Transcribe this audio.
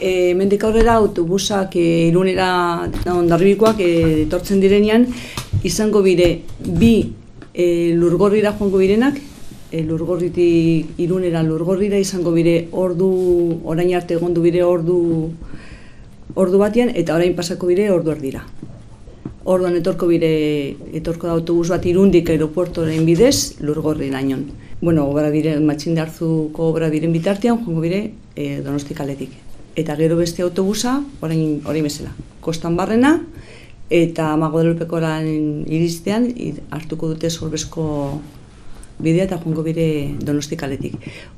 E, mendik aurrera autobusak e, irunera ondarribikoak e, etortzen direnean, izango bire bi e, lurgorrira joango birenak, e, lurgorritik irunera lurgorrira izango bire ordu, orain arte egondu bire ordu ordu batean eta orain pasako bire ordu erdira. Orduan etorko bire, etorko da autobus bat irundik aeroportoren bidez, lurgorri nainon. Bueno, obra bire, matxinde hartzuko obra biren bitartean, joango bire e, donostik eta gero beste autobusa, orain orain bezala. Kostan barrena eta Magodelpeko iristean hartuko dute sorbezko bidea eta joango bire Donostikaletik.